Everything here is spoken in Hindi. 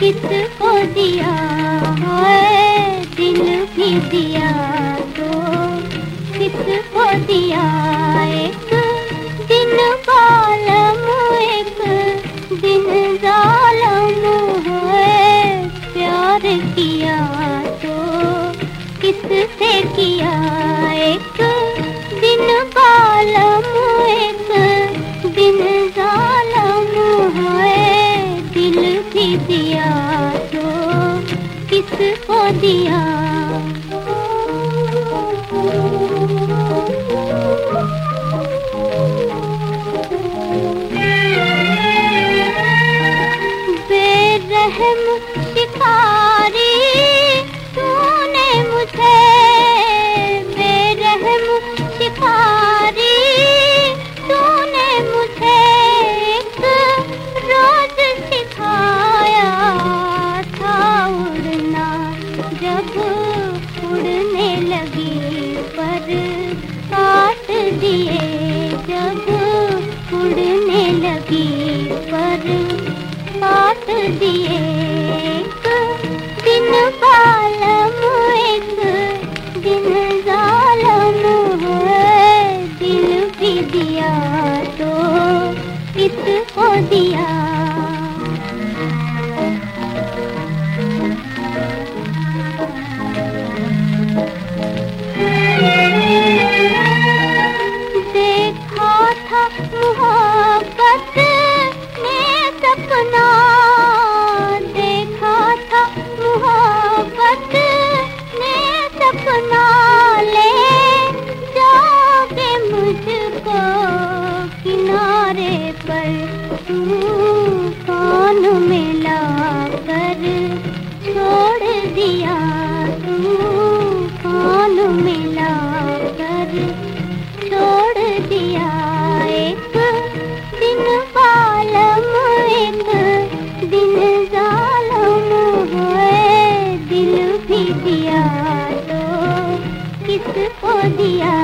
किसको दिया है? दिल भी दिया तो किसको दिया? एक दिन बालम, एक दिन जालम है। प्यार किया तो किससे किसको दिया। बेरहम शिकारी जब उड़ने लगी, पर काट दिए जब उड़ने लगी, पर काट दिए दिन बालम एक दिन जालम है दिल भी दिया तो इत को दिया। किनारे पर तूफ़ान में लाकर छोड़ दिया तूफ़ान में लाकर छोड़ दिया एक दिन बालम एक दिन जालम है दिल भी दिया तो किसको दिया